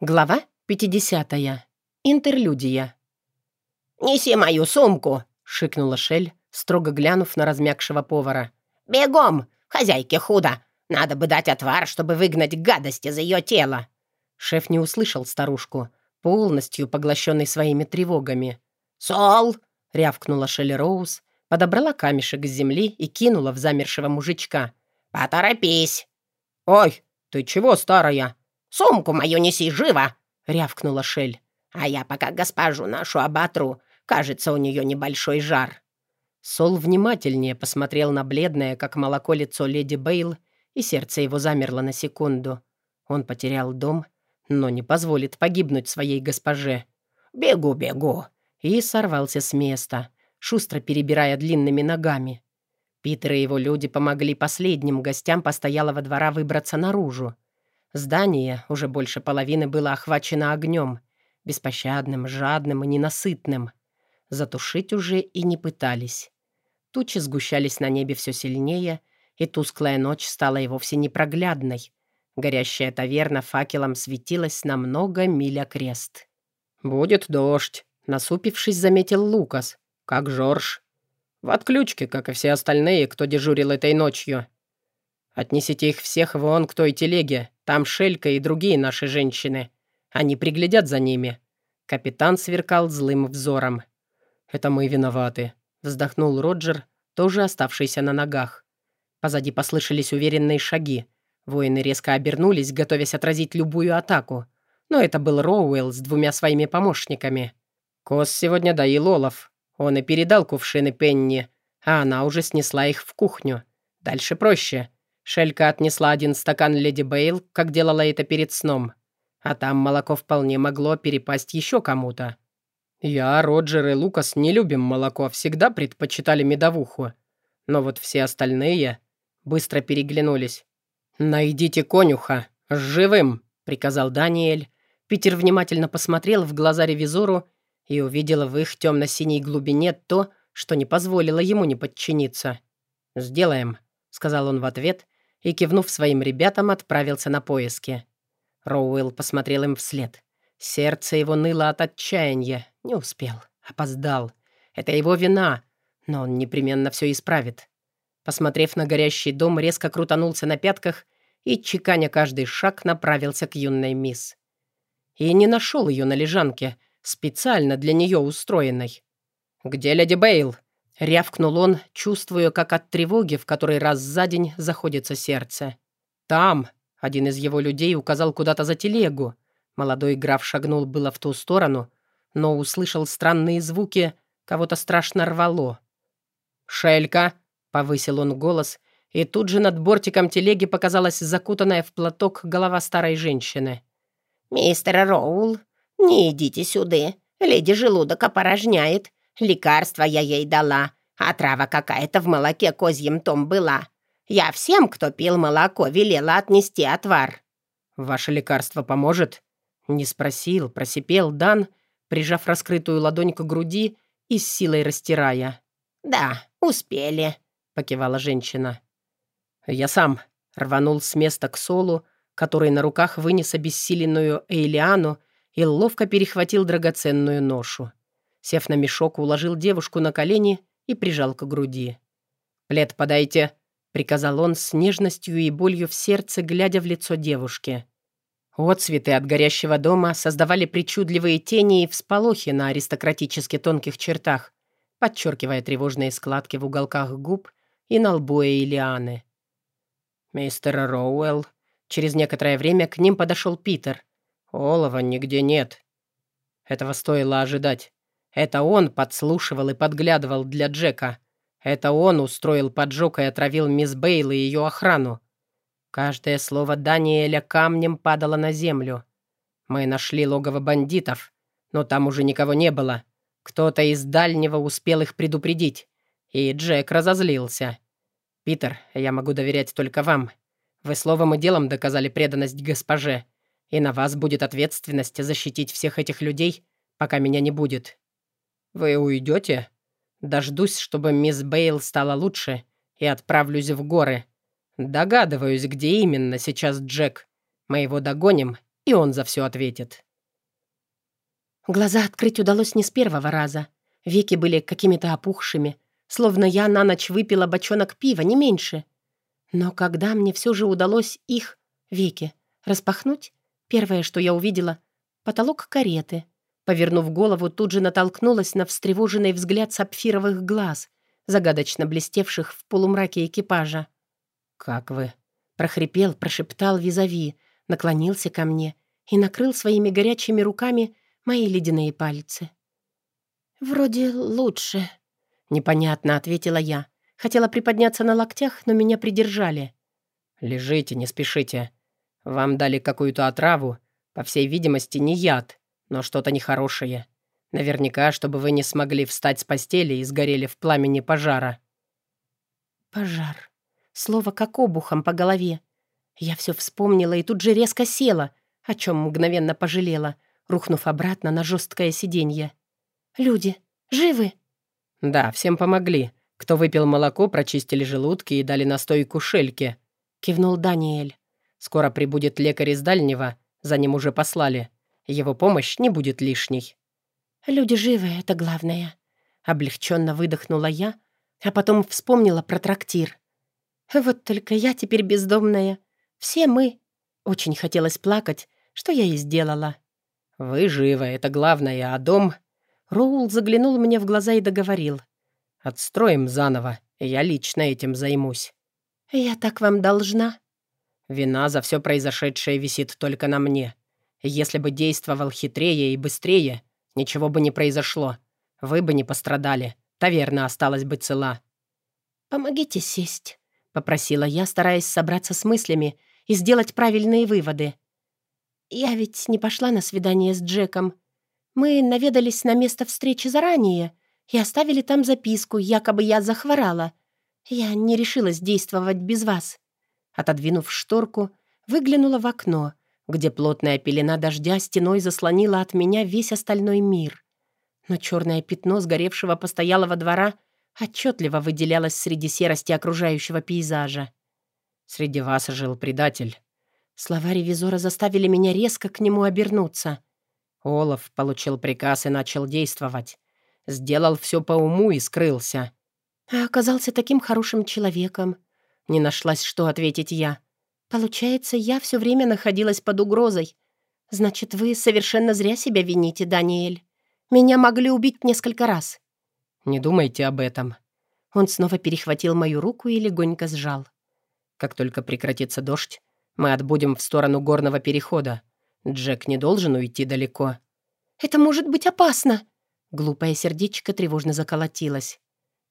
Глава 50. Интерлюдия. «Неси мою сумку!» — шикнула Шель, строго глянув на размягшего повара. «Бегом! Хозяйке худо! Надо бы дать отвар, чтобы выгнать гадость из ее тела!» Шеф не услышал старушку, полностью поглощенный своими тревогами. «Сол!» — рявкнула Шелли Роуз, подобрала камешек с земли и кинула в замершего мужичка. «Поторопись!» «Ой, ты чего, старая?» «Сумку мою неси живо!» — рявкнула Шель. «А я пока госпожу нашу оботру. Кажется, у нее небольшой жар». Сол внимательнее посмотрел на бледное, как молоко лицо леди Бейл, и сердце его замерло на секунду. Он потерял дом, но не позволит погибнуть своей госпоже. «Бегу, бегу!» И сорвался с места, шустро перебирая длинными ногами. Питер и его люди помогли последним гостям постоялого двора выбраться наружу. Здание, уже больше половины, было охвачено огнем, беспощадным, жадным и ненасытным. Затушить уже и не пытались. Тучи сгущались на небе все сильнее, и тусклая ночь стала и вовсе непроглядной. Горящая таверна факелом светилась на много миль окрест. «Будет дождь», — насупившись, заметил Лукас. «Как Жорж?» «В отключке, как и все остальные, кто дежурил этой ночью. Отнесите их всех вон к той телеге. Там Шелька и другие наши женщины. Они приглядят за ними». Капитан сверкал злым взором. «Это мы виноваты», — вздохнул Роджер, тоже оставшийся на ногах. Позади послышались уверенные шаги. Воины резко обернулись, готовясь отразить любую атаку. Но это был Роуэлл с двумя своими помощниками. Кос сегодня доил олов. Он и передал кувшины Пенни, а она уже снесла их в кухню. Дальше проще. Шелька отнесла один стакан Леди Бейл, как делала это перед сном. А там молоко вполне могло перепасть еще кому-то. Я, Роджер и Лукас не любим молоко, всегда предпочитали медовуху. Но вот все остальные быстро переглянулись. «Найдите конюха! Живым!» — приказал Даниэль. Питер внимательно посмотрел в глаза ревизору и увидел в их темно-синей глубине то, что не позволило ему не подчиниться. «Сделаем», — сказал он в ответ и, кивнув своим ребятам, отправился на поиски. Роуэлл посмотрел им вслед. Сердце его ныло от отчаяния. Не успел. Опоздал. Это его вина. Но он непременно все исправит. Посмотрев на горящий дом, резко крутанулся на пятках и, чеканя каждый шаг, направился к юной мисс. И не нашел ее на лежанке, специально для нее устроенной. «Где леди Бейл?» — рявкнул он, чувствуя, как от тревоги в который раз за день заходится сердце. «Там!» — один из его людей указал куда-то за телегу. Молодой граф шагнул было в ту сторону, но услышал странные звуки, кого-то страшно рвало. «Шелька!» — повысил он голос, и тут же над бортиком телеги показалась закутанная в платок голова старой женщины. «Мистер Роул, не идите сюда. Леди желудок опорожняет. Лекарство я ей дала, а трава какая-то в молоке козьем том была. Я всем, кто пил молоко, велела отнести отвар». «Ваше лекарство поможет?» Не спросил, просипел Дан, прижав раскрытую ладонь к груди и с силой растирая. «Да, успели», — покивала женщина. «Я сам», — рванул с места к Солу, который на руках вынес обессиленную Эйлиану и ловко перехватил драгоценную ношу. Сев на мешок, уложил девушку на колени и прижал к груди. «Плед подайте», — приказал он с нежностью и болью в сердце, глядя в лицо девушки. Отцветы от горящего дома создавали причудливые тени и всполохи на аристократически тонких чертах, подчеркивая тревожные складки в уголках губ и на лбу Элианы. «Мистер Роуэлл», через некоторое время к ним подошел Питер. «Олова нигде нет». Этого стоило ожидать. Это он подслушивал и подглядывал для Джека. Это он устроил поджог и отравил мисс Бейл и ее охрану. Каждое слово Даниэля камнем падало на землю. Мы нашли логово бандитов, но там уже никого не было. Кто-то из дальнего успел их предупредить, и Джек разозлился. «Питер, я могу доверять только вам. Вы словом и делом доказали преданность госпоже, и на вас будет ответственность защитить всех этих людей, пока меня не будет. «Вы уйдете?» «Дождусь, чтобы мисс Бейл стала лучше, и отправлюсь в горы. Догадываюсь, где именно сейчас Джек. Мы его догоним и он за все ответит. Глаза открыть удалось не с первого раза. Веки были какими-то опухшими, словно я на ночь выпила бочонок пива, не меньше. Но когда мне все же удалось их, веки, распахнуть, первое, что я увидела — потолок кареты. Повернув голову, тут же натолкнулась на встревоженный взгляд сапфировых глаз, загадочно блестевших в полумраке экипажа. «Как вы?» — прохрипел, прошептал визави, наклонился ко мне и накрыл своими горячими руками мои ледяные пальцы. «Вроде лучше», — непонятно ответила я. Хотела приподняться на локтях, но меня придержали. «Лежите, не спешите. Вам дали какую-то отраву, по всей видимости, не яд, но что-то нехорошее. Наверняка, чтобы вы не смогли встать с постели и сгорели в пламени пожара». «Пожар. Слово как обухом по голове. Я все вспомнила и тут же резко села, о чем мгновенно пожалела, рухнув обратно на жесткое сиденье. «Люди, живы?» «Да, всем помогли. Кто выпил молоко, прочистили желудки и дали настойку шельки», — кивнул Даниэль. «Скоро прибудет лекарь из дальнего, за ним уже послали. Его помощь не будет лишней». «Люди живы, это главное», — облегченно выдохнула я, а потом вспомнила про трактир. «Вот только я теперь бездомная. Все мы». Очень хотелось плакать, что я и сделала. «Вы живы, это главное, а дом...» Роул заглянул мне в глаза и договорил. «Отстроим заново, я лично этим займусь». «Я так вам должна?» «Вина за все произошедшее висит только на мне. Если бы действовал хитрее и быстрее, ничего бы не произошло. Вы бы не пострадали, таверна осталась бы цела». «Помогите сесть», — попросила я, стараясь собраться с мыслями и сделать правильные выводы. «Я ведь не пошла на свидание с Джеком. Мы наведались на место встречи заранее и оставили там записку, якобы я захворала. Я не решилась действовать без вас». Отодвинув шторку, выглянула в окно, где плотная пелена дождя стеной заслонила от меня весь остальной мир. Но черное пятно сгоревшего постоялого двора отчетливо выделялось среди серости окружающего пейзажа. «Среди вас жил предатель». Слова ревизора заставили меня резко к нему обернуться. Олаф получил приказ и начал действовать. Сделал все по уму и скрылся. А оказался таким хорошим человеком. Не нашлась, что ответить я. Получается, я все время находилась под угрозой. Значит, вы совершенно зря себя вините, Даниэль. Меня могли убить несколько раз. Не думайте об этом. Он снова перехватил мою руку и легонько сжал. Как только прекратится дождь, мы отбудем в сторону горного перехода. Джек не должен уйти далеко. «Это может быть опасно!» Глупое сердечко тревожно заколотилось.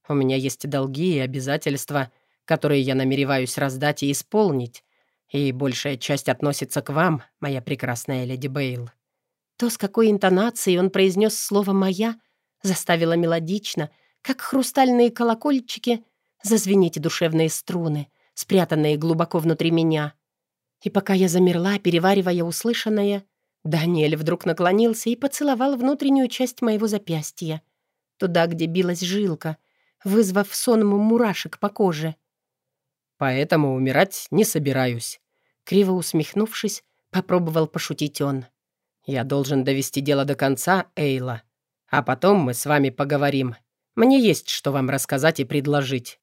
«У меня есть долги и обязательства, которые я намереваюсь раздать и исполнить, и большая часть относится к вам, моя прекрасная леди Бейл». То, с какой интонацией он произнес слово «моя», заставило мелодично, как хрустальные колокольчики, зазвенеть душевные струны, спрятанные глубоко внутри меня — и пока я замерла, переваривая услышанное, Даниэль вдруг наклонился и поцеловал внутреннюю часть моего запястья, туда, где билась жилка, вызвав сонму мурашек по коже. «Поэтому умирать не собираюсь», — криво усмехнувшись, попробовал пошутить он. «Я должен довести дело до конца, Эйла, а потом мы с вами поговорим. Мне есть что вам рассказать и предложить».